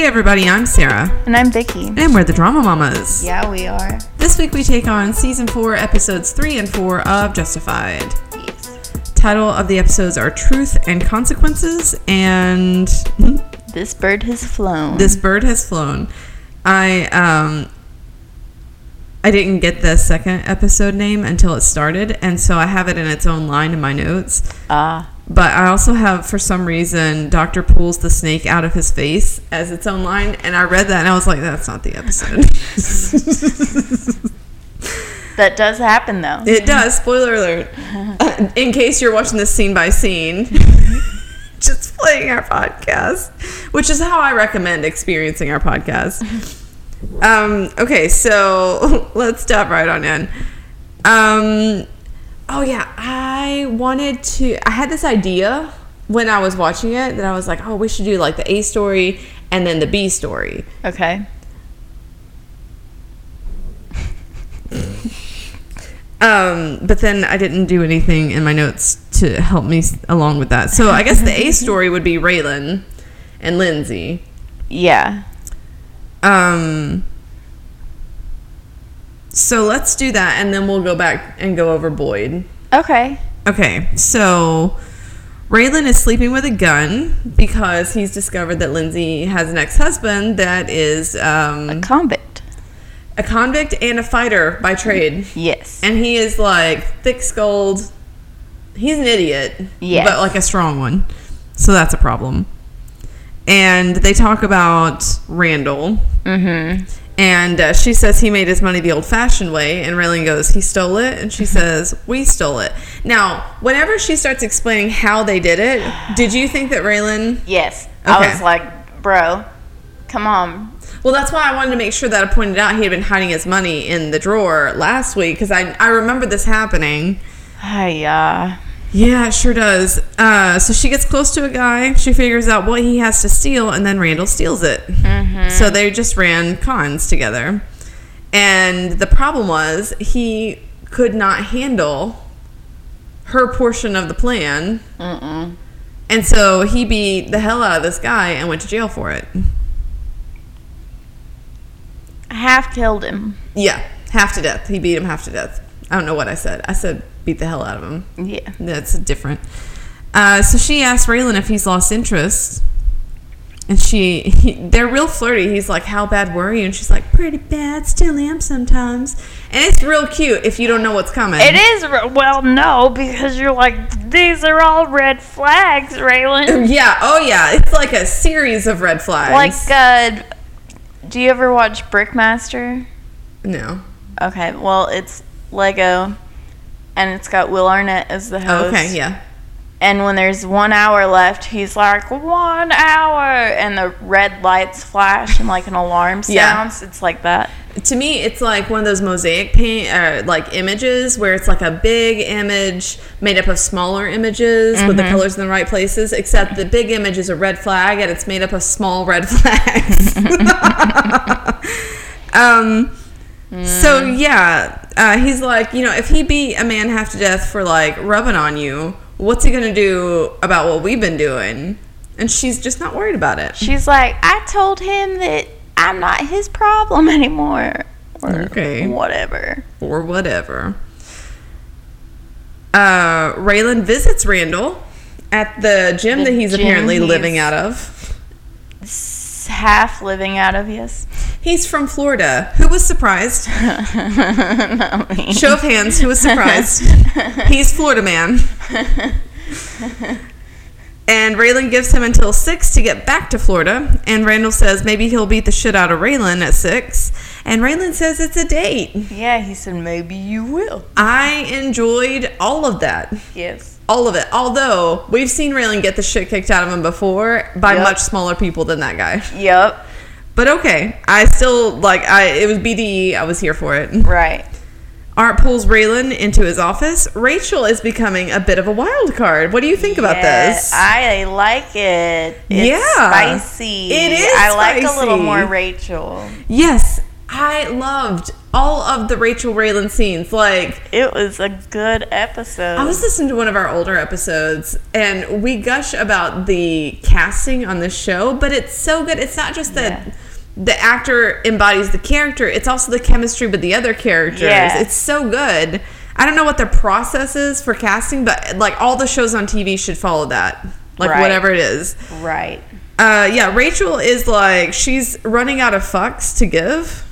Hey everybody, I'm Sarah, And I'm Vicky. and we're the Drama Mamas. Yeah, we are. This week we take on season four, episodes three and four of Justified. Yes. Title of the episodes are Truth and Consequences, and This bird has flown. This Bird Has Flown. I um I didn't get the second episode name until it started, and so I have it in its own line in my notes. Ah. But I also have, for some reason, Doctor pulls the snake out of his face as its own line, and I read that and I was like, that's not the episode. that does happen though. it does. Spoiler alert. Uh, in case you're watching this scene by scene, just playing our podcast, which is how I recommend experiencing our podcast. Um, okay, so let's dive right on in. Um, oh yeah, I wanted to. I had this idea when I was watching it that I was like, oh, we should do like the A story and then the B story. Okay. Um, but then I didn't do anything in my notes to help me along with that. So I guess the A story would be Raylan and Lindsay. Yeah. Um, so let's do that, and then we'll go back and go over Boyd. Okay. Okay, so Raylan is sleeping with a gun because he's discovered that Lindsay has an ex-husband that is um, Convict. a convict and a fighter by trade. Yes. And he is like thick-skulled. He's an idiot, Yes. but like a strong one. So that's a problem. And they talk about Randall. Mm-hmm. And uh, she says he made his money the old-fashioned way, and Raylan goes, he stole it, and she says, we stole it. Now, whenever she starts explaining how they did it, did you think that Raylan... Yes. Okay. I was like, bro, come on. Well, that's why I wanted to make sure that I pointed out he had been hiding his money in the drawer last week, because I, I remember this happening. Hey, uh, Yeah, it sure does. Uh, so she gets close to a guy, she figures out what he has to steal, and then Randall steals it. So they just ran cons together. And the problem was he could not handle her portion of the plan. mm-mm. And so he beat the hell out of this guy and went to jail for it. half killed him. Yeah, half to death. He beat him half to death. I don't know what I said. I said beat the hell out of him. Yeah. That's different. Uh, so she asked Raylan if he's lost interest. And she, he, they're real flirty. He's like, how bad were you? And she's like, pretty bad. Still am sometimes. And it's real cute if you don't know what's coming. It is, well, no, because you're like, these are all red flags, Raylan. Yeah. Oh, yeah. It's like a series of red flags. like, uh, do you ever watch Brickmaster? no. Okay, well, it's Lego, and it's got Will Arnett as the host. Okay. Yeah. And when there's one hour left, he's like, one hour! And the red lights flash and like an alarm Yeah. sounds. It's like that. To me, it's like one of those mosaic paint, uh, like images where it's like a big image made up of smaller images with the colors in the right places. Except the big image is a red flag, and it's made up of small red flags. um. So yeah, uh, he's like, you know, if he beat a man half to death for like rubbing on you, what's he gonna do about what we've been doing? And she's just not worried about it. She's like, I told him that I'm not his problem anymore. Or Okay. whatever. or whatever. Uh, Raylan visits Randall at the gym The that he's gym apparently he's- living out of. Half living out of, yes. He's from Florida. Who was surprised? Not me. Show of hands. Who was surprised? He's Florida man. And Raylan gives him until 6 to get back to Florida. And Randall says maybe he'll beat the shit out of Raylan at 6. And Raylan says it's a date. Yeah, he said, maybe you will. I enjoyed all of that. Yes. All of it. Although we've seen Raylan get the shit kicked out of him before by Yep. much smaller people than that guy. Yep. But okay, I still like I. It was BDE. I was here for it. Right. Art pulls Raylan into his office. Rachel is becoming a bit of a wild card. What do you think about this? I like it. It's Yeah. spicy. It is I like a little more Rachel. yes, I loved all of the Rachel Raylan scenes. Like, It was a good episode. I was listening to one of our older episodes, and we gush about the casting on this show, but it's so good. It's not just that Yeah. The actor embodies the character; it's also the chemistry with the other characters. Yeah. It's so good. I don't know what their process is for casting, but like all the shows on TV should follow that, like Right. whatever it is. right. Uh, yeah, Rachel is like she's running out of fucks to give,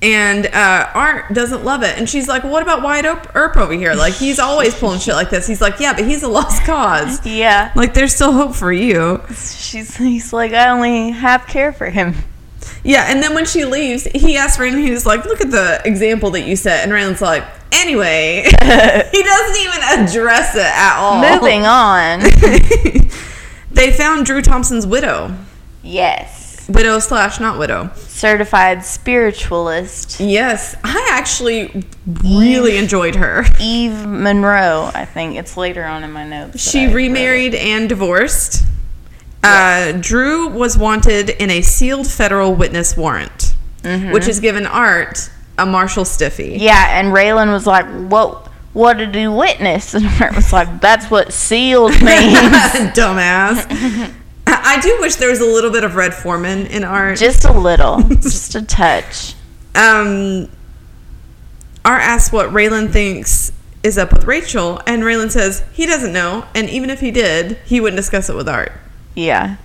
and uh, Art doesn't love it. And she's like, "What about Wyatt Earp, over here? Like he's always pulling shit like this." He's like, "Yeah, but he's a lost cause. Yeah. Like there's still hope for you." She's he's like, I only half care for him. Yeah, and then when she leaves, he asks Raylan, he's like, "Look at the example that you set," and Raylan's like, "Anyway," he doesn't even address it at all. Moving on. they found Drew Thompson's widow, yes. Widow slash not widow. Certified spiritualist. Yes, I actually really enjoyed her. Eve Monroe, I think. It's later on in my notes. She remarried and divorced. Uh, Drew was wanted in a sealed federal witness warrant, which has given Art a Marshall stiffy. Yeah, and Raylan was like, what, what did he witness? And Art was like, that's what sealed means. Dumbass. I do wish there was a little bit of Red Foreman in Art. just a little. just a touch. um, Art asks what Raylan thinks is up with Rachel, and Raylan says he doesn't know, and even if he did, he wouldn't discuss it with Art. Yeah.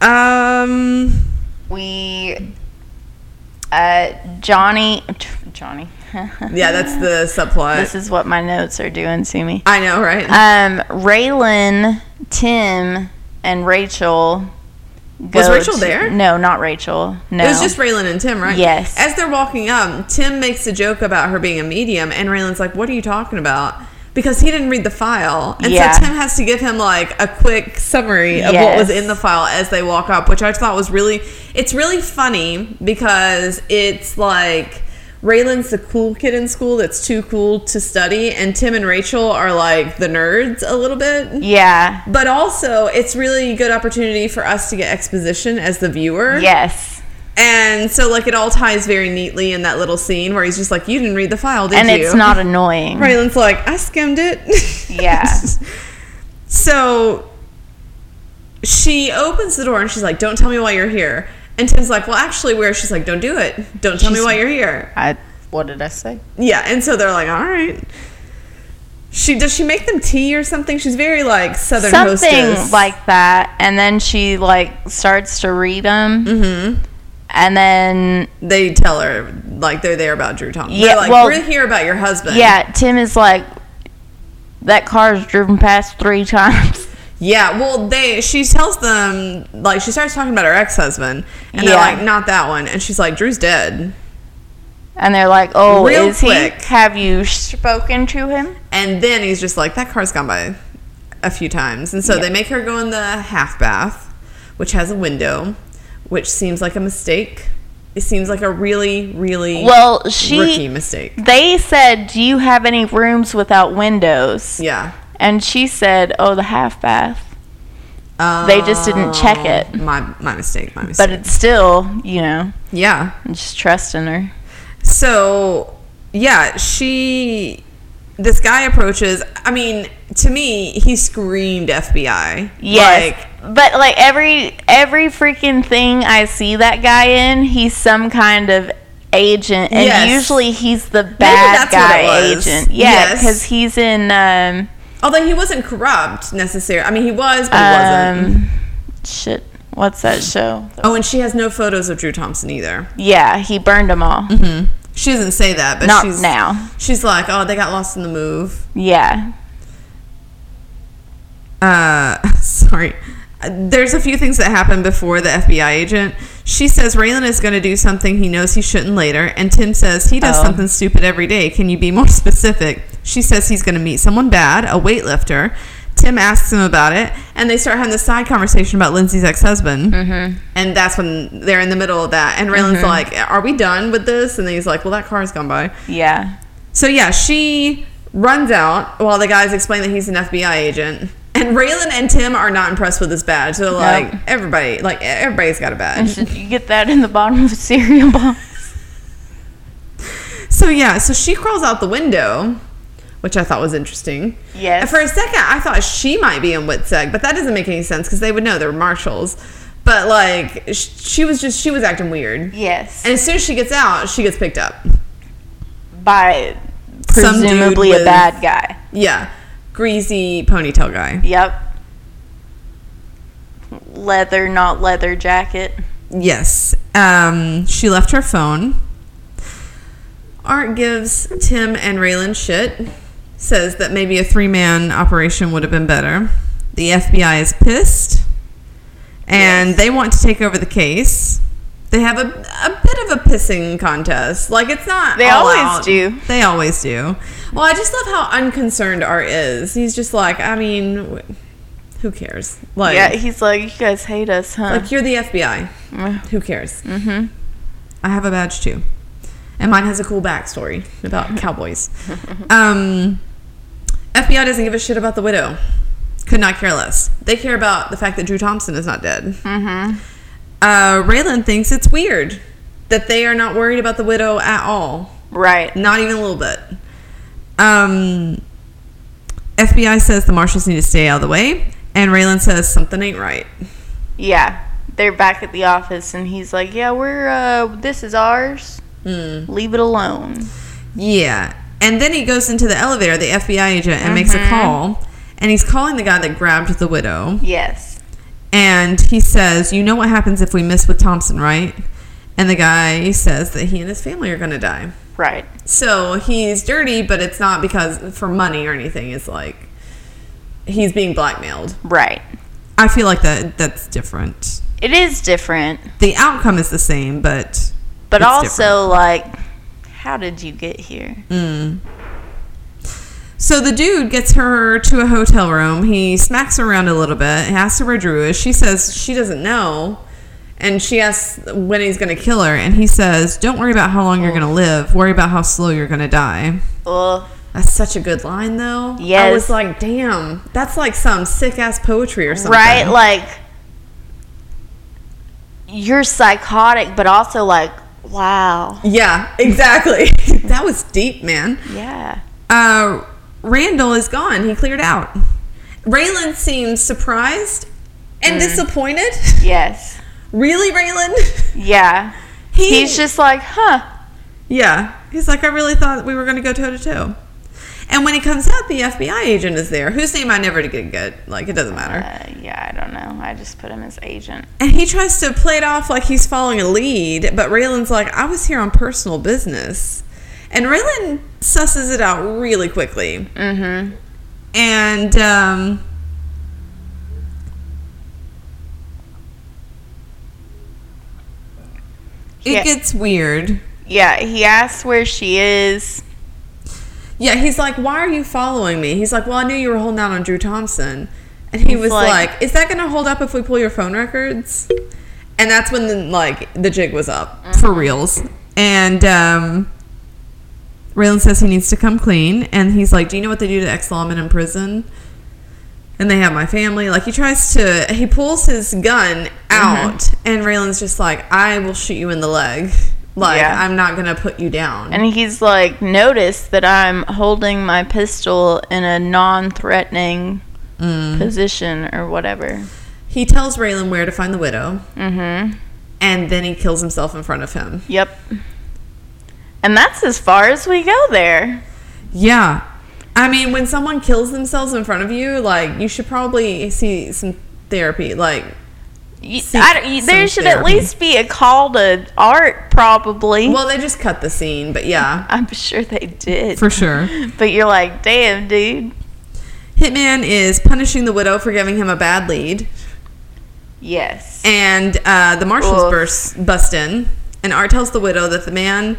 Um, We, uh, Johnny, Johnny. yeah, that's the subplot. This is what my notes are doing to me. I know, right? Um, Raylan, Tim, and Rachel. Was Rachel to- there? No, not Rachel. No. It was just Raylan and Tim, right? Yes. As they're walking up, Tim makes a joke about her being a medium, and Raylan's like, "What are you talking about?" Because he didn't read the file, and Yeah. so Tim has to give him like a quick summary of what was in the file as they walk up, which I thought was really. It's really funny because it's like. Raylan's the cool kid in school that's too cool to study, and Tim and Rachel are like the nerds a little bit. Yeah. But also, it's really a good opportunity for us to get exposition as the viewer. Yes. And so, like, it all ties very neatly in that little scene where he's just like, "You didn't read the file, did And you?" And it's not annoying. Raylan's like, "I skimmed it." Yeah. so she opens the door and she's like, "Don't tell me why you're here." And Tim's like, "Well, actually, where?" She's like, "Don't do it. Don't tell me why you're here." I. What did I say? Yeah. And so they're like, "All right." She does she make them tea or something? She's very like southern Something hostess. like that, and then she like starts to read them, Mm-hmm. and then They tell her like they're there about Drew Thompson. Yeah, they're like, well- "We're here about your husband." yeah, Tim is like, that car's driven past three times. Yeah, well, they she tells them like she starts talking about her ex husband, and they're like, "Not that one," and she's like, "Drew's dead." And they're like, "Oh, Real is quick. he? Have you spoken to him?" And then he's just like, "That car's gone by a few times," and so Yeah. they make her go in the half bath, which has a window, which seems like a mistake. It seems like a really, really Well, she. mistake. They said, "Do you have any rooms without windows?" Yeah. And she said, "Oh, the half bath." They just didn't check it. Oh, My my mistake. My mistake. But it's still, you know, yeah. I'm just trusting her. So, yeah, she. This guy approaches. I mean, to me, he screamed FBI. Yes, Like, but like every every freaking thing I see that guy in, he's some kind of agent, and Yes. usually he's the bad it guy agent. Yeah, Yes. because he's in um although he wasn't corrupt necessarily. I mean, he was, but he wasn't. um shit. What's that show? Oh, and she has no photos of Drew Thompson either. Yeah, he burned them all. She doesn't say that, but Not she's now. She's like, oh, they got lost in the move. Yeah. Uh, sorry. There's a few things that happen before the FBI agent. She says Raylan is going to do something he knows he shouldn't later, and Tim says he does Oh. something stupid every day. Can you be more specific? She says he's going to meet someone bad, a weightlifter. Tim asks him about it, and they start having this side conversation about Lindsay's ex-husband. Mm-hmm. And that's when they're in the middle of that. And Raylan's like, "Are we done with this?" And then he's like, "Well, that car's gone by." Yeah. So yeah, she runs out while the guys explain that he's an FBI agent. And Raylan and Tim are not impressed with this badge. They're like, everybody, like everybody's got a badge. you get that in the bottom of a cereal box. So yeah, so she crawls out the window, which I thought was interesting. Yes. And for a second, I thought she might be in WITSEC, but that doesn't make any sense because they would know they're marshals. But like, she was just she was acting weird. Yes. And as soon as she gets out, she gets picked up. By presumably a bad guy. Yeah, greasy ponytail guy. Yep. Leather, not leather jacket. Yes. Um, she left her phone. Art gives Tim and Raylan shit. Says that maybe a three-man operation would have been better. The FBI is pissed. And Yes. they want to take over the case. They have a, a bit of a pissing contest. Like, it's not They always out. do. They always do. Well, I just love how unconcerned Art is. He's just like, I mean, who cares? Like, yeah, he's like, you guys hate us, huh? like you're the FBI. Mm. Who cares? mm-hmm. I have a badge too. And mine has a cool backstory about cowboys. Um, FBI doesn't give a shit about the widow. Could not care less. They care about the fact that Drew Thompson is not dead. Mm-hmm. Uh, Raylan thinks it's weird that they are not worried about the widow at all. Right. Not even a little bit. Um, FBI says the marshals need to stay out of the way. And Raylan says something ain't right. Yeah. They're back at the office and he's like, yeah, we're, uh, this is ours. Mm. Leave it alone. Yeah. And then he goes into the elevator, the FBI agent, and makes a Mhm. call. And he's calling the guy that grabbed the widow. Yes. And he says, you know what happens if we miss with Thompson, right? And the guy says that he and his family are going to die. Right. So he's dirty, but it's not because for money or anything. It's like he's being blackmailed. Right. I feel like that that's different. It is different, The outcome is the same, but but also, like, how did you get here? Mm. So the dude gets her to a hotel room. He smacks her around a little bit. He asks her where Drew is. She says she doesn't know. And she asks when he's going to kill her. And he says, don't worry about how long you're going to live. Worry about how slow you're going to die. Ugh. That's such a good line, though. Yes. I was like, damn. That's like some sick-ass poetry or something. Right? Like, you're psychotic, but also, like, wow. Yeah, exactly. that was deep, man. Yeah. Uh, Randall is gone. He cleared out. Raylan seems surprised and disappointed. Yes. Really, Raylan? Yeah. He- He's just like, huh. Yeah. He's like, I really thought we were going to go toe to toe. And when he comes out, the FBI agent is there, whose name I never did get. Like, it doesn't matter. Uh, yeah, I don't know. I just put him as agent. And he tries to play it off like he's following a lead, but Raylan's like, I was here on personal business. And Raylan susses it out really quickly. Mm-hmm. And, um... It Yeah. gets weird. Yeah, he asks where she is. Yeah, he's like, why are you following me? He's like, well, I knew you were holding out on Drew Thompson. And he He's was like- like, is that going to hold up if we pull your phone records? And that's when, the, like, the jig was up Mm-hmm. for reals. And um, Raylan says he needs to come clean. And he's like, do you know what they do to ex-lawmen in prison? And they have my family. Like, he tries to, he pulls his gun out. Mm-hmm. And Raylan's just like, I will shoot you in the leg. Like, Yeah. I'm not going to put you down. And he's like, notice that I'm holding my pistol in a non-threatening Mm. position or whatever. He tells Raylan where to find the widow, Mm-hmm. and then he kills himself in front of him. Yep. And that's as far as we go there. Yeah. I mean, when someone kills themselves in front of you, like, you should probably see some therapy. Like, there some should at least be a call to art, probably. well, they just cut the scene, but yeah, I'm sure they did. for sure. But you're like, damn, dude. Hitman is punishing the widow for giving him a bad lead, Yes. and uh, the marshals burst, bust in, and Art tells the widow that the man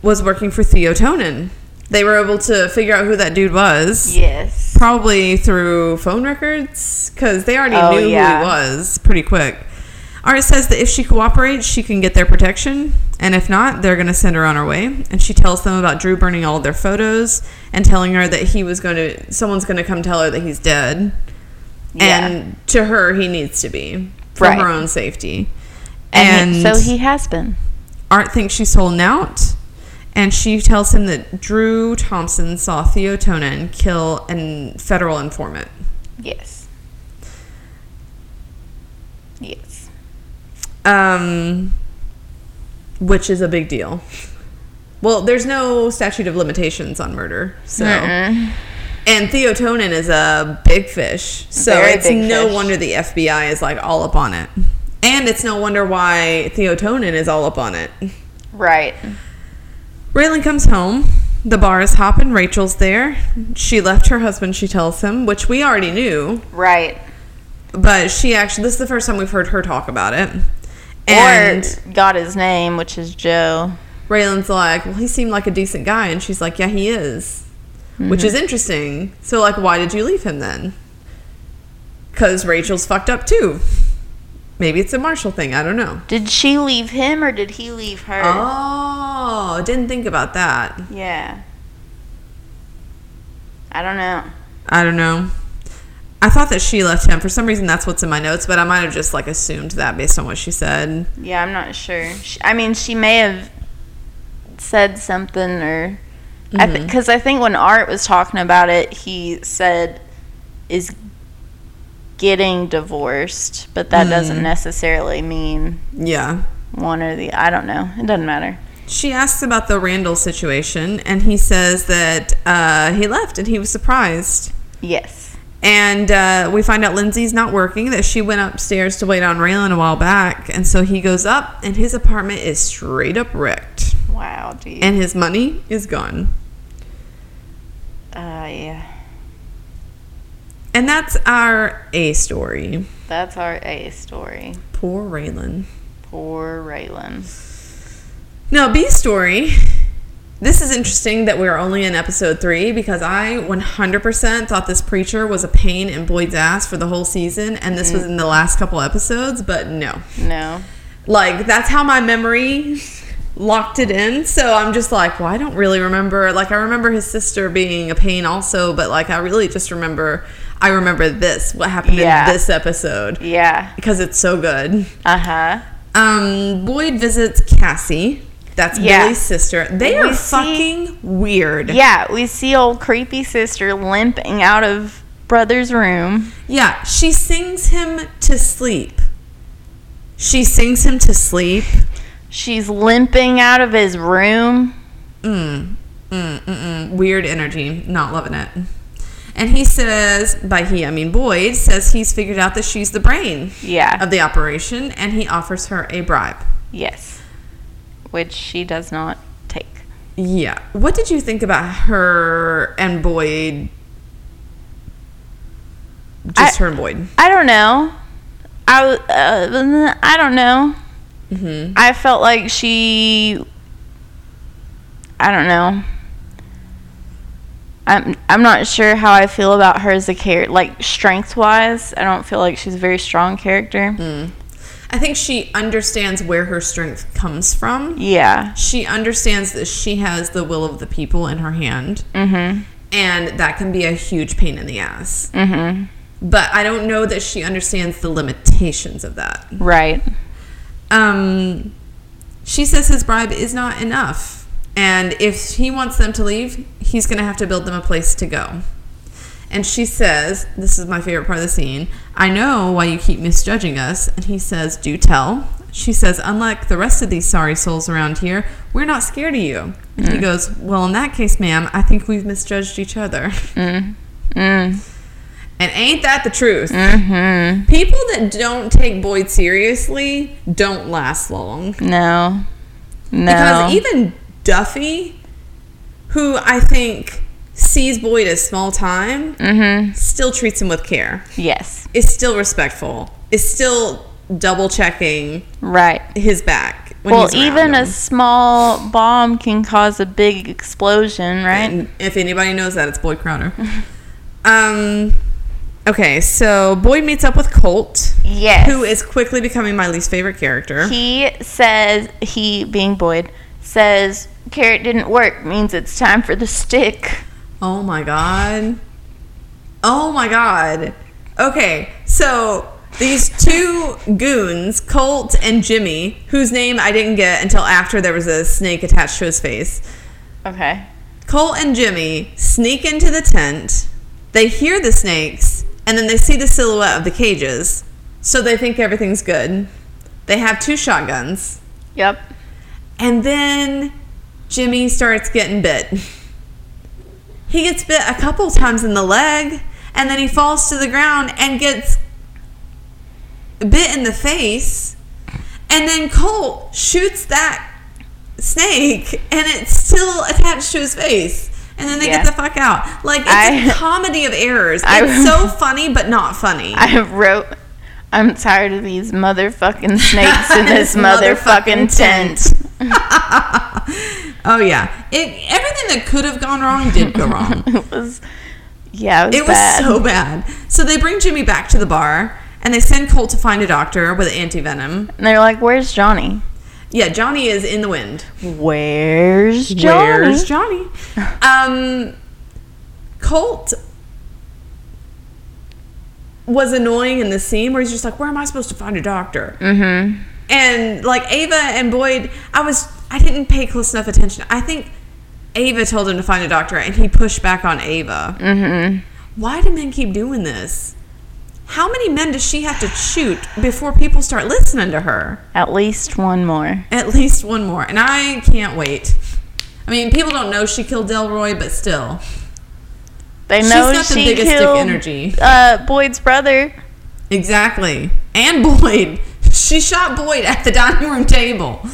was working for Theo Tonin. They were able to figure out who that dude was. yes. Probably through phone records, because they already Oh, knew yeah. who he was pretty quick. Art says that if she cooperates, she can get their protection, and if not, they're going to send her on her way. And she tells them about Drew burning all of their photos and telling her that he was going to, someone's going to come tell her that he's dead. Yeah. And to her, he needs to be for Right. her own safety. And, he- so he has been. Art thinks she's holding out, and she tells him that Drew Thompson saw Theo Tonin kill a federal informant. Yes. Yes. Um, which is a big deal. Well, there's no statute of limitations on murder, so and Theo Tonin is a big fish, so Very it's no fish. wonder the FBI is like all up on it, and it's no wonder why Theo Tonin is all up on it. Right. Raylan comes home. The bar is hopping. Rachel's there. She left her husband, she tells him, which we already knew. Right. But she actually, this is the first time we've heard her talk about it. And or got his name, which is Joe. Raylan's like, well, he seemed like a decent guy. And she's like, yeah, he is. Which is mm-hmm. interesting. So, like, why did you leave him then? Because Rachel's fucked up too. Maybe it's a Marshall thing. I don't know. Did she leave him or did he leave her? Oh, didn't think about that. Yeah. I don't know. I don't know. I thought that she left him. For some reason, that's what's in my notes, but I might have just, like, assumed that based on what she said. Yeah, I'm not sure. She, I mean, she may have said something or because mm-hmm. I, think when Art was talking about it, he said is getting divorced, but that doesn't Mm. necessarily mean Yeah. one or the. I don't know. It doesn't matter. She asks about the Randall situation, and he says that uh, he left and he was surprised. Yes. And uh, we find out Lindsay's not working, that she went upstairs to wait on Raylan a while back. And so he goes up, and his apartment is straight up wrecked. Wow, dude. And his money is gone. uh, yeah, And that's our A story. that's our A story. Poor Raylan. Poor Raylan. Now, B story. This is interesting that we're only in episode three because I 100% thought this preacher was a pain in Boyd's ass for the whole season, and this was mm-hmm. in the last couple episodes, but no. No. Like, that's how my memory locked it in. So I'm just like, well, I don't really remember. Like, I remember his sister being a pain also, but like, I really just remember, I remember this, what happened Yeah. in this episode Yeah. because it's so good. Uh huh. Um, Boyd visits Cassie. That's Yeah. Billy's sister. They We are see- fucking weird. Yeah, we see old creepy sister limping out of brother's room. Yeah, she sings him to sleep. She sings him to sleep. She's limping out of his room. Mm, mm, mm, mm. Weird energy. Not loving it. And he says, by he, I mean Boyd, says he's figured out that she's the brain Yeah. of the operation, and he offers her a bribe. Yes. Which she does not take. Yeah. What did you think about her and Boyd? Just I- her and Boyd. I don't know. I uh, I don't know. hmm I felt like she. I don't know. I'm I'm not sure how I feel about her as a character. Like strength wise, I don't feel like she's a very strong character. Mm. I think she understands where her strength comes from. Yeah. She understands that she has the will of the people in her hand, Mhm. and that can be a huge pain in the ass. Mhm. But I don't know that she understands the limitations of that. Right. Um, she says his bribe is not enough. And if he wants them to leave, he's going to have to build them a place to go. And she says, this is my favorite part of the scene, I know why you keep misjudging us. And he says, do tell. She says, unlike the rest of these sorry souls around here, we're not scared of you. And he goes, well, in that case, ma'am, I think we've misjudged each other. Mm. Mm. And ain't that the truth? Mhm. People that don't take Boyd seriously don't last long. No. No. Because even Duffy, who I think sees Boyd as small time, Mhm. still treats him with care, Yes. is still respectful, is still double checking Right. his back. Well, even a small bomb can cause a big explosion, right? And if anybody knows that, it's Boyd Crowder. um, okay, so Boyd meets up with Colt, Yes. who is quickly becoming my least favorite character. He says, he being Boyd, says, carrot didn't work, means it's time for the stick. Oh my god. Oh my god. Okay, so these two goons, Colt and Jimmy, whose name I didn't get until after there was a snake attached to his face. Okay. Colt and Jimmy sneak into the tent. They hear the snakes, and then they see the silhouette of the cages. So they think everything's good. They have two shotguns. Yep. And then Jimmy starts getting bit. He gets bit a couple times in the leg, and then he falls to the ground and gets bit in the face. And then Colt shoots that snake, and it's still attached to his face. And then they Yeah. get the fuck out. Like, it's I- a comedy of errors. I- It's so funny, but not funny. I wrote, I'm tired of these motherfucking snakes in this motherfucking tent. oh, yeah. It, everything that could have gone wrong did go wrong. it was, yeah, it was It was so bad. So they bring Jimmy back to the bar, and they send Colt to find a doctor with anti-venom. and they're like, "Where's Johnny? Yeah, Johnny is in the wind. Where's Johnny?" Where's Johnny? um, Colt was annoying in the scene where he's just like, where am I supposed to find a doctor? Mm-hmm. And like Ava and Boyd, I was, I didn't pay close enough attention. I think Ava told him to find a doctor and he pushed back on Ava. Mm-hmm. Why do men keep doing this? How many men does she have to shoot before people start listening to her? At least one more. At least one more. And I can't wait. I mean, people don't know she killed Delroy, but still. They She's know got the she biggest dick killed energy. Uh, Boyd's brother. Exactly. And Boyd. She shot Boyd at the dining room table.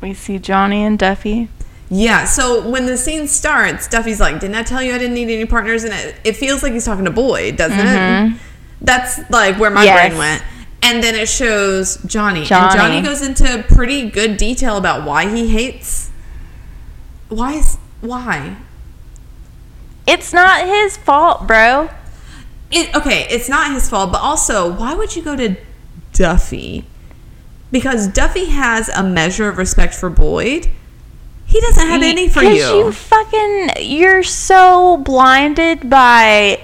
We see Johnny and Duffy. Yeah, so when the scene starts, Duffy's like, didn't I tell you I didn't need any partners? And it, it feels like he's talking to Boyd, doesn't it? That's like where my Mm-hmm. Yes. brain went. And then it shows Johnny. And Johnny. Johnny goes into pretty good detail about why he hates... Why is... Why? It's not his fault, bro. It, okay, it's not his fault, but also, why would you go to Duffy? Because Duffy has a measure of respect for Boyd. He doesn't have any for you. you fucking, you're so blinded by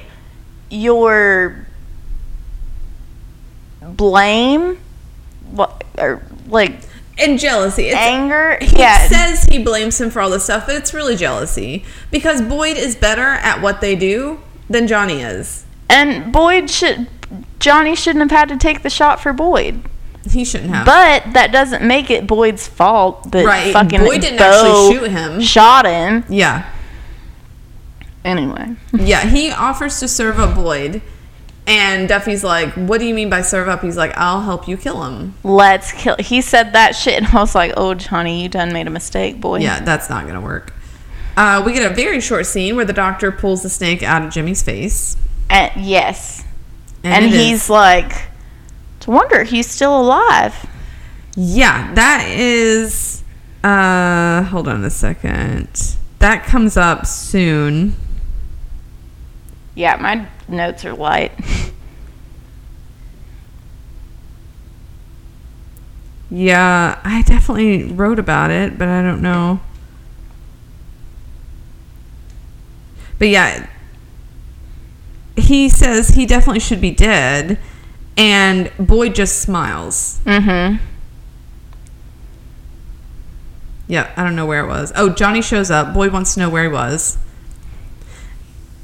your blame, what, or like and jealousy. It's, anger. he yeah, says he blames him for all this stuff, but it's really jealousy. Because Boyd is better at what they do than Johnny is. and Boyd should, Johnny shouldn't have had to take the shot for Boyd. He shouldn't have. But that doesn't make it Boyd's fault that Right, fucking Boyd didn't Bo actually shoot him. Shot him. yeah. Anyway. Yeah, he offers to serve up Boyd. And Duffy's like, what do you mean by serve up? He's like, I'll help you kill him. Let's kill. He said that shit, and I was like, "Oh, Johnny, you done made a mistake, boy." Yeah, that's not going to work. Uh, we get a very short scene where the doctor pulls the snake out of Jimmy's face. And yes, And, and, he's is- like, "To wonder he's still alive." Yeah, that is... Uh, hold on a second. That comes up soon. Yeah, my notes are light. Yeah, I definitely wrote about it, but I don't know. But yeah, he says he definitely should be dead, and Boyd just smiles. mm-hmm. Yeah, I don't know where it was. Oh, Johnny shows up. Boyd wants to know where he was.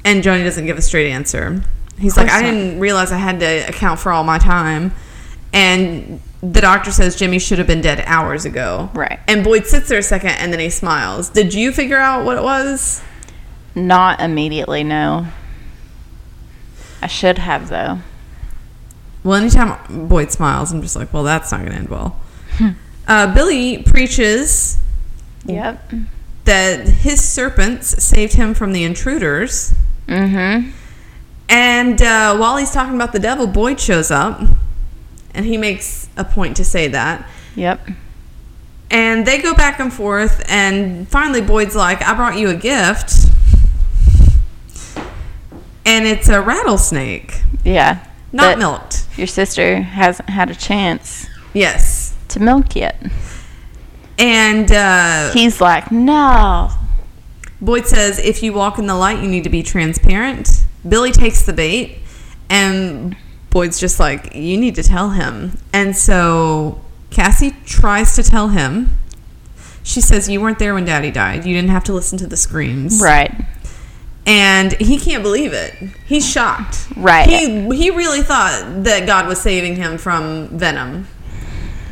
And Johnny doesn't give a straight answer. He's like, I not. didn't realize I had to account for all my time. And the doctor says Jimmy should have been dead hours ago. Right. And Boyd sits there a second and then he smiles. Did you figure out what it was? Not immediately, no. I should have though. Well, anytime Boyd smiles, I'm just like, well, that's not going to end well. uh, Billy preaches Yep. that his serpents saved him from the intruders. Mm-hmm. And uh, while he's talking about the devil, Boyd shows up. And he makes a point to say that. Yep. And they go back and forth. And finally, Boyd's like, I brought you a gift. And it's a rattlesnake. Yeah. Not milked. Your sister hasn't had a chance Yes. to milk yet. And uh, He's like, no. Boyd says, if you walk in the light, you need to be transparent. Billy takes the bait, and Boyd's just like, you need to tell him. And so Cassie tries to tell him. She says, you weren't there when Daddy died. You didn't have to listen to the screams. Right. And he can't believe it. He's shocked. Right. He, he really thought that God was saving him from Venom.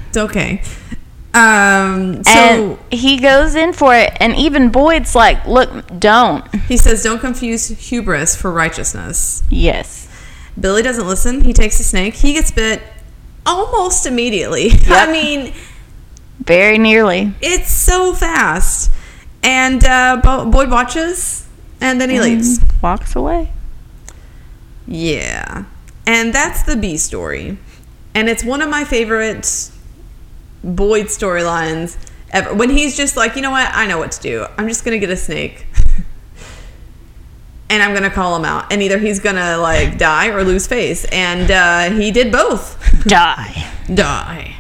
It's okay. Um, so and he goes in for it, and even Boyd's like, "Look, don't." he says, don't confuse hubris for righteousness. Yes. Billy doesn't listen. He takes a snake. He gets bit almost immediately. I mean, Very nearly. it's so fast. And uh, Bo Boyd watches, and then he leaves. Walks away. Yeah. And that's the B story. And it's one of my favorite Boyd storylines ever. When he's just like, you know what? I know what to do. I'm just going to get a snake. and I'm going to call him out. And either he's going to like die or lose face. And uh, he did both. Die. die.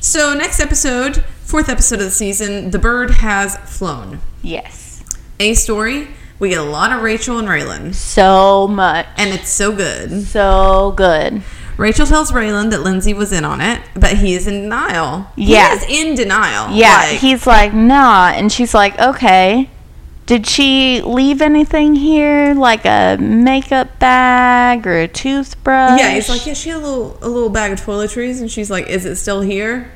So next episode, fourth episode of the season, the bird has flown. Yes. A story, we get a lot of Rachel and Raylan. So much. And it's so good. So good. Rachel tells Raylan that Lindsay was in on it, but he is in denial. Yeah. He is in denial. Yeah, Like, he's like, nah. And she's like, okay. Did she leave anything here, like a makeup bag or a toothbrush? yeah, he's like, yeah, she had a little a little bag of toiletries, and she's like, is it still here?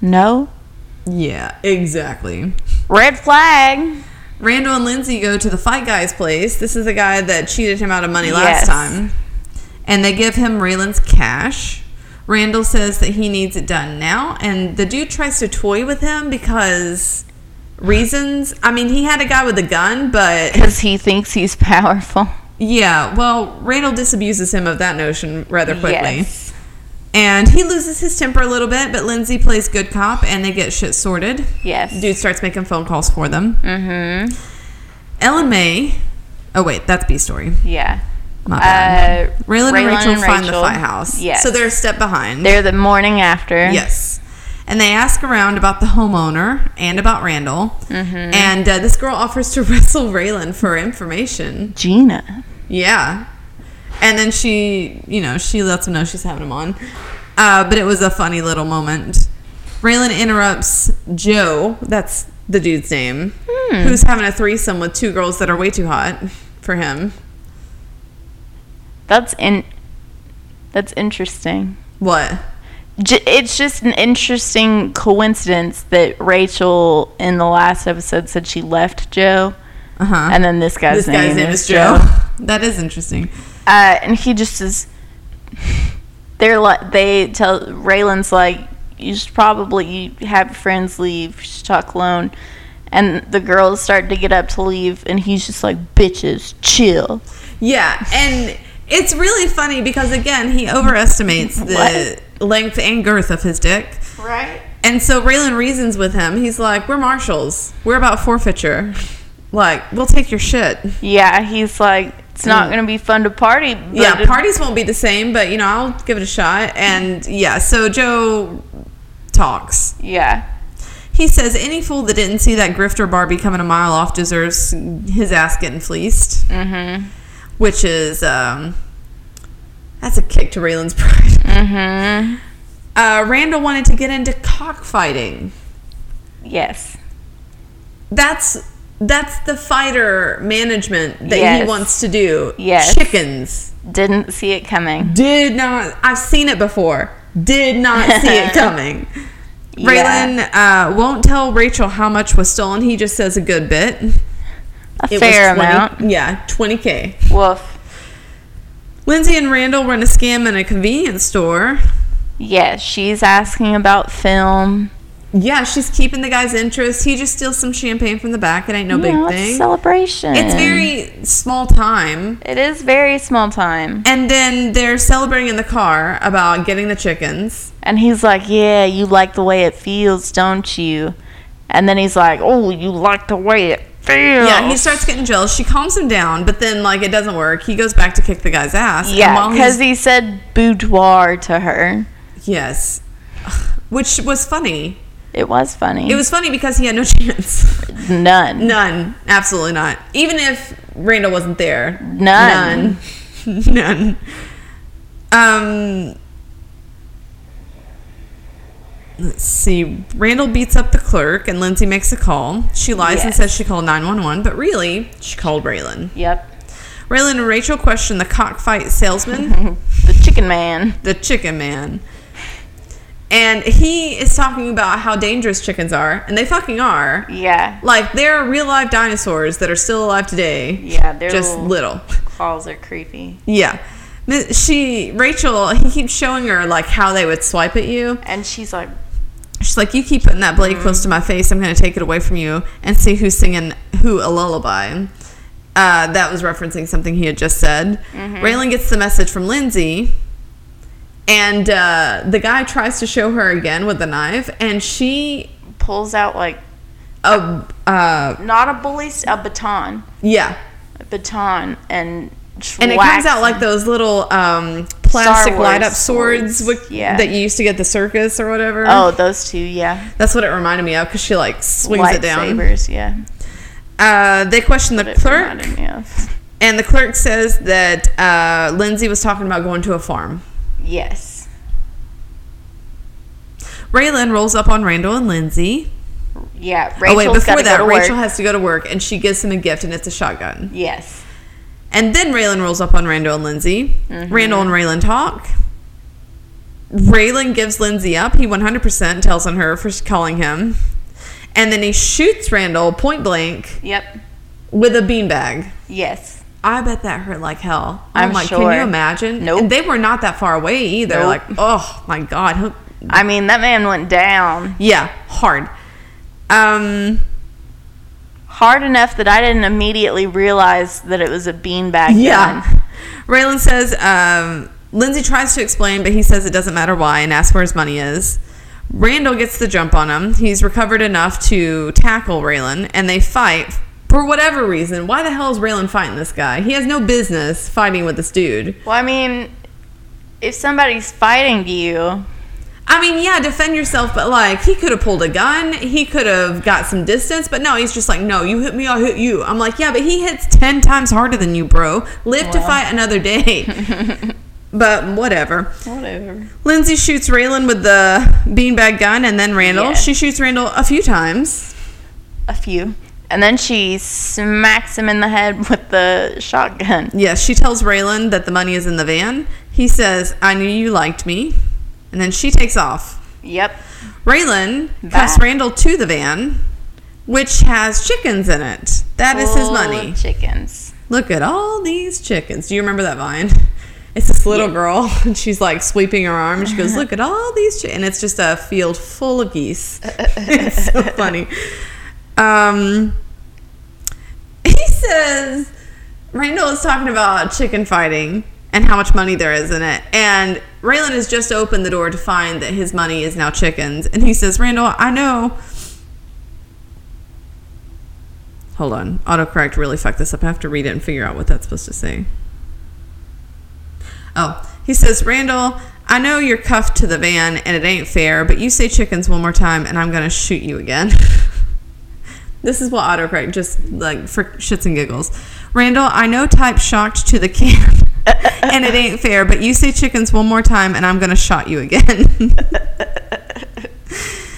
no. Yeah, exactly. Red flag. Randall and Lindsay go to the fight guy's place. This is the guy that cheated him out of money last Yes. time. And they give him Raylan's cash. Randall says that he needs it done now. And the dude tries to toy with him because reasons. I mean, he had a guy with a gun, but Because he thinks he's powerful. yeah, well, Randall disabuses him of that notion rather quickly. Yes. And he loses his temper a little bit, but Lindsay plays good cop and they get shit sorted. Yes. Dude starts making phone calls for them. Mm-hmm. Ellen May. Oh, wait, that's B story. Yeah. My bad. Uh, Raylan, and Rachel find the Rachel. fight house. Yes. So they're a step behind. They're the morning after. yes. And they ask around about the homeowner and about Randall. Mm-hmm. And uh, this girl offers to wrestle Raylan for information. Gina. Yeah. And then she, you know, she lets him know she's having him on. Uh, but it was a funny little moment. Raylan interrupts Joe, that's the dude's name, Hmm. who's having a threesome with two girls that are way too hot for him. That's in. That's interesting. What? J- it's just an interesting coincidence that Rachel in the last episode said she left Joe, Uh-huh. and then this guy's, this name, guy's name is is Joe. Joe. That is interesting. Uh, and he just is. They're like they tell Raylan's like you should probably have friends leave. You should talk alone. And the girls start to get up to leave, and he's just like, "Bitches, chill." Yeah, and it's really funny because again, he overestimates the length and girth of his dick. Right. And so Raylan reasons with him. He's like, "We're marshals. We're about forfeiture. Like, we'll take your shit." Yeah, he's like, "It's not gonna be fun to party." But Mm. yeah, parties won't be the same, but you know, I'll give it a shot. And yeah, so Joe talks. Yeah. He says any fool that didn't see that grifter Barbie coming a mile off deserves his ass getting fleeced. Mm-hmm. Which is um, that's a kick to Raylan's pride. Mm-hmm. Uh, Randall wanted to get into cockfighting. Yes. That's that's the fighter management that he wants to do. Yes. chickens Didn't see it coming. did not. I've seen it before. Did not see it coming. Yeah. Raylan uh, won't tell Rachel how much was stolen. He just says a good bit. A It fair was 20, amount. Yeah, 20K. Woof. Lindsay and Randall run a scam in a convenience store. Yes, she's asking about film. Yeah, she's keeping the guy's interest. He just steals some champagne from the back. It ain't no You big thing. celebration. It's very small time. It is very small time. And then they're celebrating in the car about getting the chickens. And he's like, "Yeah, you like the way it feels, don't you?" And then he's like, "Oh, you like the way it feels." Yeah, he starts getting jealous. She calms him down, but then like it doesn't work. He goes back to kick the guy's ass. Yeah, because he said boudoir to her. yes, which was funny It was funny. It was funny because he had no chance. none. None. Absolutely not. Even if Randall wasn't there. None. None. None. Um, let's see. Randall beats up the clerk and Lindsay makes a call. She lies and says she called 911, but really, she called Raylan. Yep. Raylan and Rachel question the cockfight salesman, The chicken man. the chicken man. And he is talking about how dangerous chickens are, and they fucking are. Yeah. Like, they're real life dinosaurs that are still alive today. Yeah, they're Just little, little. claws are creepy. Yeah. She, Rachel, he keeps showing her, like, how they would swipe at you. And she's like, She's like, you keep putting that blade close to my face. I'm going to take it away from you and see who's singing who a lullaby. Uh, that was referencing something he had just said. Raylan gets the message from Lindsay. And uh, the guy tries to show her again with the knife. And she, pulls out like, A... uh, not a bully, a baton. yeah. A baton. And And it comes out like those little um, plastic light up swords, swords, with- yeah. that you used to get at the circus or whatever. Oh, those two, yeah. That's what it reminded me of because she like swings it down. Lightsabers, yeah. Uh, they question the clerk, and the clerk says that uh, Lindsay was talking about going to a farm. Yes. Raylan rolls up on Randall and Lindsay. Yeah, oh wait, before that, Rachel work. has to go to work, and she gives him a gift, and it's a shotgun. Yes. And then Raylan rolls up on Randall and Lindsay. Mm-hmm. Randall and Raylan talk. Raylan gives Lindsay up. He 100% tells on her for calling him. And then he shoots Randall point blank Yep. with a beanbag. Yes. I bet that hurt like hell. I'm I'm like, can you imagine? Nope. And they were not that far away either. Nope. Like, oh my God. I mean, that man went down Yeah, hard. Um, hard enough that I didn't immediately realize that it was a beanbag yeah. gun. Raylan says, um, Lindsay tries to explain, but he says it doesn't matter why and asks where his money is. Randall gets the jump on him. He's recovered enough to tackle Raylan, and they fight for whatever reason. Why the hell is Raylan fighting this guy? He has no business fighting with this dude. Well, I mean, if somebody's fighting you, I mean, yeah, defend yourself, but like he could have pulled a gun, he could have got some distance, but no, he's just like, no, you hit me, I'll hit you. I'm like, yeah, but he hits ten times harder than you, bro. Live to fight another day. but whatever. whatever. Lindsay shoots Raylan with the beanbag gun, and then Randall. Yeah. She shoots Randall a few times. A few. And then she smacks him in the head with the shotgun. Yes, she tells Raylan that the money is in the van. He says, "I knew you liked me," and then she takes off. Yep. Raylan Back. Randall to the van, which has chickens in it. That is his Full money. Chickens. Look at all these chickens. Do you remember that vine? It's this little girl, and she's like sweeping her arm. She goes, "Look at all these," chi-" and it's just a field full of geese. it's so funny. Um, he says Randall is talking about chicken fighting and how much money there is in it, and Raylan has just opened the door to find that his money is now chickens, and he says, "Randall, I know." Hold on. Autocorrect really fucked this up. I have to read it and figure out what that's supposed to say. Oh, he says, Randall, I know you're cuffed to the van and it ain't fair, but you say chickens one more time and I'm going to shoot you again. this is what autocorrect, just like for shits and giggles. Randall, I know type shocked to the can and it ain't fair, but you say chickens one more time and I'm going to shot you again.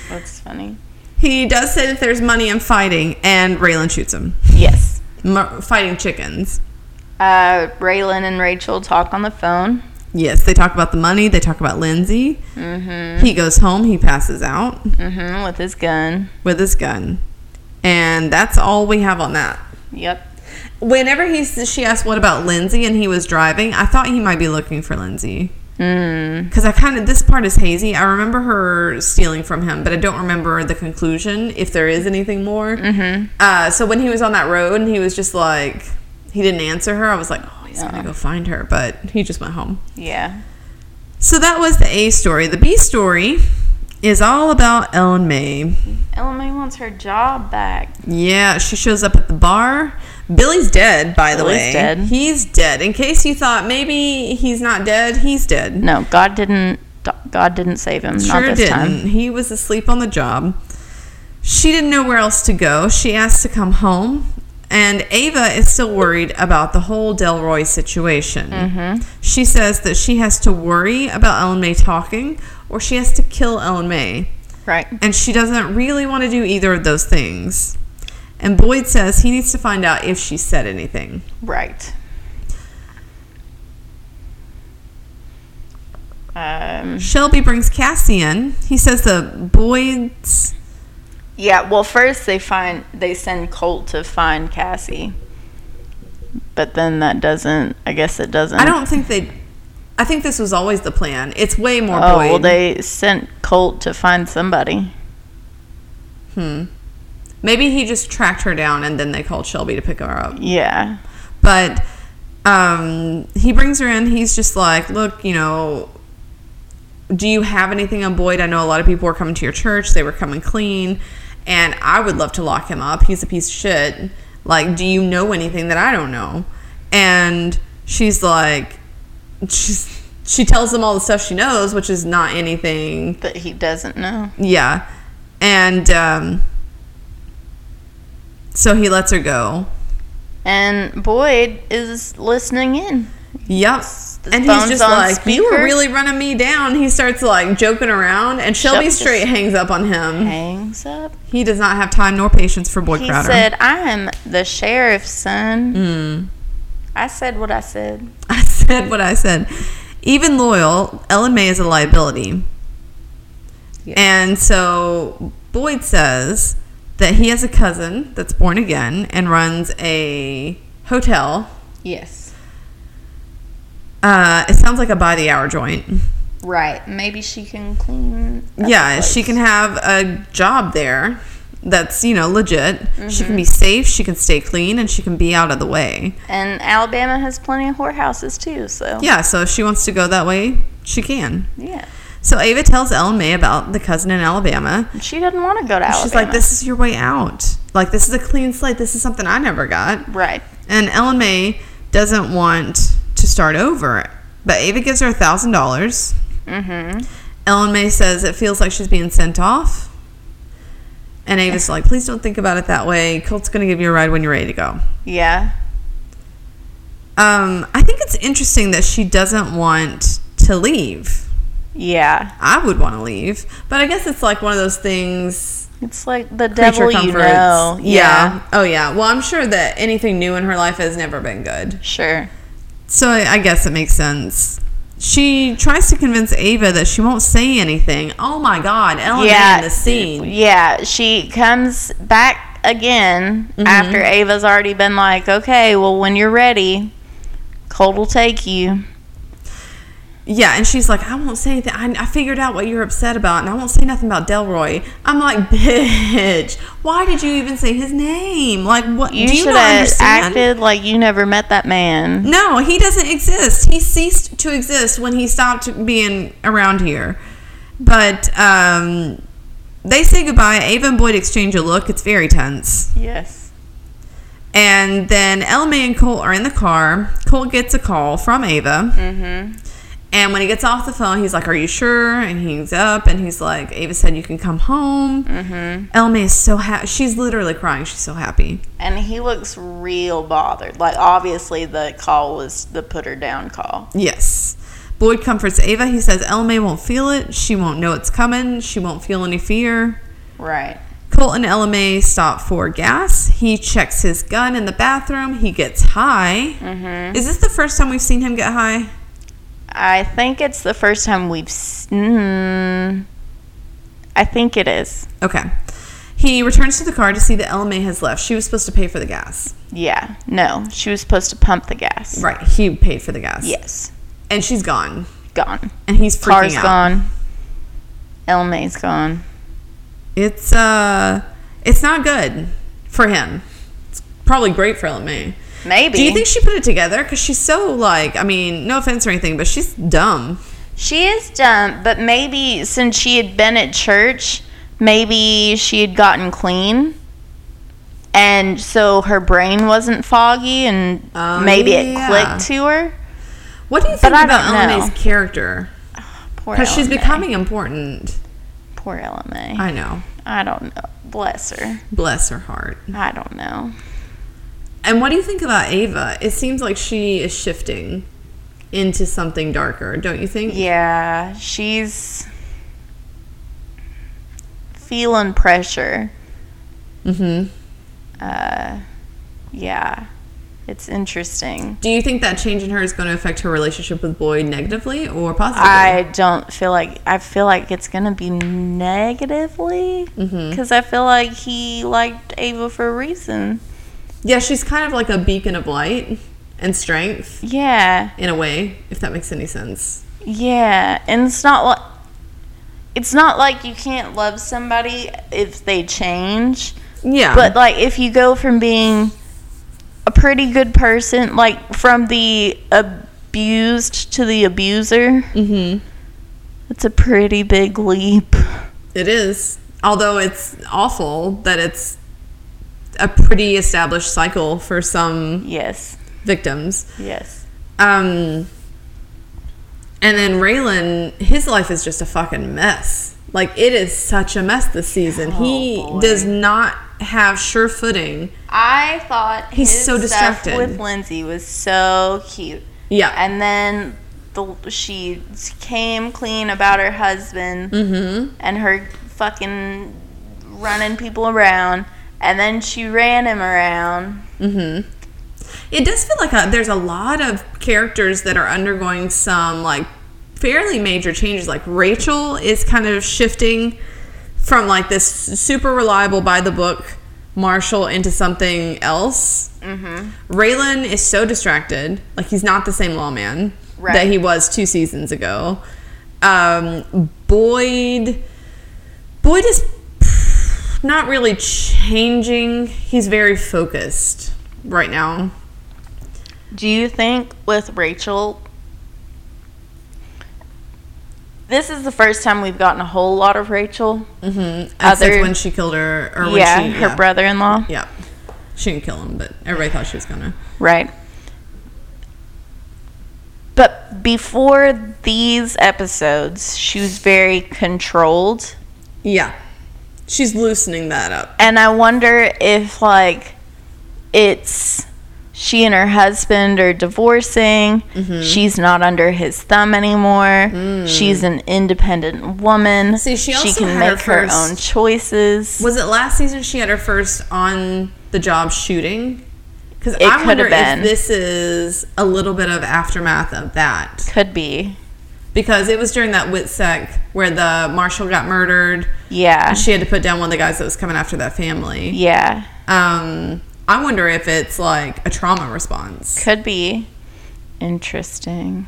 That's funny. he does say that there's money in fighting and Raylan shoots him. Yes. M fighting chickens. Uh, Raylan and Rachel talk on the phone. Yes, they talk about the money. They talk about Lindsay. Mm-hmm. He goes home. He passes out Mm-hmm. With his gun. with his gun. And that's all we have on that. Yep. Whenever he she asked what about Lindsay and he was driving, I thought he might be looking for Lindsay. Mm. Because I kind of, this part is hazy. I remember her stealing from him, but I don't remember the conclusion, if there is anything more. Mm-hmm. Uh, so when he was on that road and he was just like, he didn't answer her, I was like, oh, he's going to go find her. But he just went home. Yeah. So that was the A story. The B story is all about Ellen May. Ellen May wants her job back. Yeah, she shows up at the bar. Billy's dead, by the Billy's way. dead. He's dead. In case you thought maybe he's not dead, he's dead. No, God didn't God didn't save him. Sure not this didn't. time. He was asleep on the job. She didn't know where else to go. She asked to come home. And Ava is still worried about the whole Delroy situation. Mm-hmm. She says that she has to worry about Ellen May talking or she has to kill Ellen May. Right. And she doesn't really want to do either of those things. And Boyd says he needs to find out if she said anything. Right. Um, Shelby brings Cassie in. He says the Boyd's... yeah, well first they find they send Colt to find Cassie. But then that doesn't I guess it doesn't I don't think they... I think this was always the plan. It's way more Oh, Boyd. well they sent Colt to find somebody. Hmm. Maybe he just tracked her down and then they called Shelby to pick her up. Yeah. But um, he brings her in. He's just like, look, you know, do you have anything on Boyd? I know a lot of people were coming to your church. They were coming clean. And I would love to lock him up. He's a piece of shit. Like, do you know anything that I don't know? And she's like, she's, she tells him all the stuff she knows, which is not anything That he doesn't know. yeah. And um, so he lets her go. And Boyd is listening in. Yep. The and he's just like, you were really running me down. He starts like joking around, and Shelby straight hangs up on him. Hangs up. He does not have time nor patience for Boyd He Crowder. said, I'm the sheriff's son. Mm. I said what I said. I said what I said. Even loyal, Ellen May is a liability. Yeah. And so Boyd says that he has a cousin that's born again and runs a hotel. Yes. Uh, it sounds like a by the hour joint. Right. Maybe she can clean. yeah, she can have a job there that's, you know, legit. She Mm-hmm. can be safe, she can stay clean, and she can be out of the way. And Alabama has plenty of whorehouses too, so. Yeah, so if she wants to go that way, she can. Yeah. So Ava tells Ellen May about the cousin in Alabama. She doesn't want to go to Alabama. She's like, this is your way out. Like, this is a clean slate. This is something I never got. Right. And Ellen May doesn't want to start over. But Ava gives her a $1,000. Mm-hmm. Ellen May says it feels like she's being sent off. And Ava's like, please don't think about it that way. Colt's going to give you a ride when you're ready to go. Yeah. Um, I think it's interesting that she doesn't want to leave. Yeah. I would want to leave. But I guess it's like one of those things... It's like the devil you know. Yeah. Oh, yeah. Well, I'm sure that anything new in her life has never been good. Sure. So I I guess it makes sense. She tries to convince Ava that she won't say anything. Oh my God, Ellen yeah. in the scene. Yeah. She comes back again Mm-hmm. after Ava's already been like, okay, well, when you're ready, Colt will take you. Yeah, and she's like, I won't say anything. I, I figured out what you're upset about, and I won't say nothing about Delroy. I'm like, bitch, why did you even say his name? Like, what? You do you should have understand? acted like you never met that man. No, he doesn't exist. He ceased to exist when he stopped being around here. But um, they say goodbye. Ava and Boyd exchange a look. It's very tense. Yes. And then Ellen May and Colt are in the car. Colt gets a call from Ava. Mm-hmm. And when he gets off the phone, he's like, are you sure? And he hangs up. And he's like, Ava said you can come home. Mm-hmm. Ellen is so happy. She's literally crying. She's so happy. And he looks real bothered. Like, obviously, the call was the put her down call. Yes. Boyd comforts Ava. He says Ellen May won't feel it. She won't know it's coming. She won't feel any fear. Right. Colt and May stop for gas. He checks his gun in the bathroom. He gets high. Mm-hmm. Is this the first time we've seen him get high? I think it's the first time we've. s- Mm, I think it is. Okay. He returns to the car to see that May has left. She was supposed to pay for the gas. Yeah. No, she was supposed to pump the gas. Right. He paid for the gas. Yes. And she's gone. Gone. And he's freaking Car's out. gone. El May's gone. It's uh it's not good for him. It's probably great for May. Maybe. Do you think she put it together? Because she's so like, I mean, no offense or anything, but she's dumb. She is dumb, but maybe since she had been at church, maybe she had gotten clean. And so her brain wasn't foggy and Oh, maybe it yeah. clicked to her. What do you think I about Ella character? Poor Because she's becoming important. Poor Ellen May. I know. I don't know. Bless her. Bless her heart. I don't know. And what do you think about Ava? It seems like she is shifting into something darker, don't you think? Yeah, she's feeling pressure. Mm-hmm. Uh, yeah, it's interesting. Do you think that change in her is going to affect her relationship with Boyd negatively or positively? I don't feel like I feel like it's gonna be negatively because I feel like he liked Ava for a reason. Yeah, she's kind of like a beacon of light and strength Yeah, in a way, if that makes any sense. yeah, and it's not like it's not like you can't love somebody if they change. Yeah. But like if you go from being a pretty good person, like from the abused to the abuser, mm-hmm. it's a pretty big leap. It is. Although it's awful that it's a pretty established cycle for some Yes. victims. Yes. Um, and then Raylan, his life is just a fucking mess. Like it is such a mess this season. he Oh, boy. does not have sure footing. I thought He's his so distracted. with Lindsay was so cute. Yeah. And then the she came clean about her husband mm-hmm. and her fucking running people around and then she ran him around. Mm-hmm. It does feel like a, there's a lot of characters that are undergoing some like fairly major changes. Like Rachel is kind of shifting from like this super reliable by the book marshal into something else. Mm-hmm. Raylan is so distracted. Like he's not the same lawman Right. that he was two seasons ago. Um, Boyd, Boyd is not really changing. He's very focused right now. Do you think with Rachel this is the first time we've gotten a whole lot of Rachel. Mm-hmm. Other- Except when she killed her, or when yeah, she, her yeah. brother-in-law. Yeah, she didn't kill him, but everybody thought she was gonna. Right. But before these episodes, she was very controlled. Yeah, she's loosening that up. And I wonder if, like, it's she and her husband are divorcing. Mm-hmm. She's not under his thumb anymore. She's an independent woman. Mm. See, she also can make her her, own choices. Was it last season she had her first on the job shooting? Because I wonder been. if this is a little bit of aftermath of that. Could be. Because it was during that WITSEC where the marshal got murdered. Yeah. And she had to put down one of the guys that was coming after that family. Yeah. Um, I wonder if it's like a trauma response. Could be. Interesting.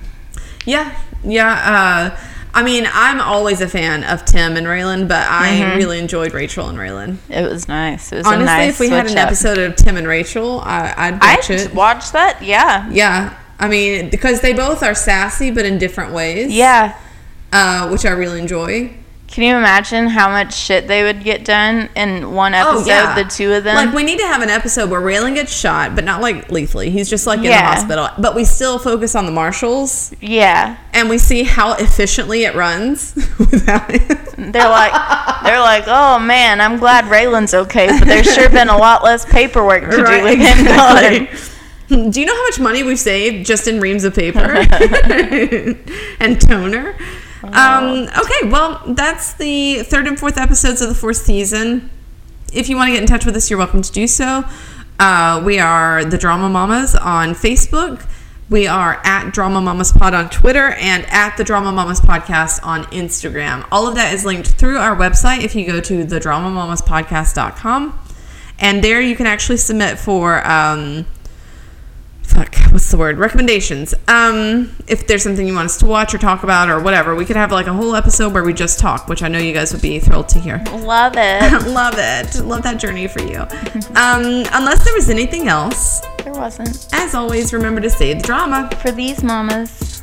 Yeah, yeah. Uh, I mean, I'm always a fan of Tim and Raylan, but I Mhm. really enjoyed Rachel and Raylan. It was nice. It was Honestly, a nice if we had an up. episode of Tim and Rachel, I, I'd watch I'd it. watch that. Yeah. Yeah, I mean, because they both are sassy, but in different ways. Yeah. uh, which I really enjoy. Can you imagine how much shit they would get done in one episode? The two of them. Like we need to have an episode where Raylan gets shot, but not like lethally. He's just like in the hospital. But we still focus on the marshals, yeah. and we see how efficiently it runs without him. They're like, they're like, oh man, I'm glad Raylan's okay, but there's sure been a lot less paperwork to Right, do with him exactly. Do you know how much money we've saved just in reams of paper and toner? Um, okay, well, that's the third and fourth episodes of the fourth season. If you want to get in touch with us, you're welcome to do so. Uh, we are the Drama Mamas on Facebook. We are at Drama Mamas Pod on Twitter and at the Drama Mamas Podcast on Instagram. All of that is linked through our website if you go to the thedramamamaspodcast.com. And there you can actually submit for um, fuck, what's the word? Recommendations. Um, if there's something you want us to watch or talk about or whatever, we could have like a whole episode where we just talk, which I know you guys would be thrilled to hear. Love it. Love it. Love that journey for you. Um, unless there was anything else, There wasn't. as always, remember to save the drama. For these mamas.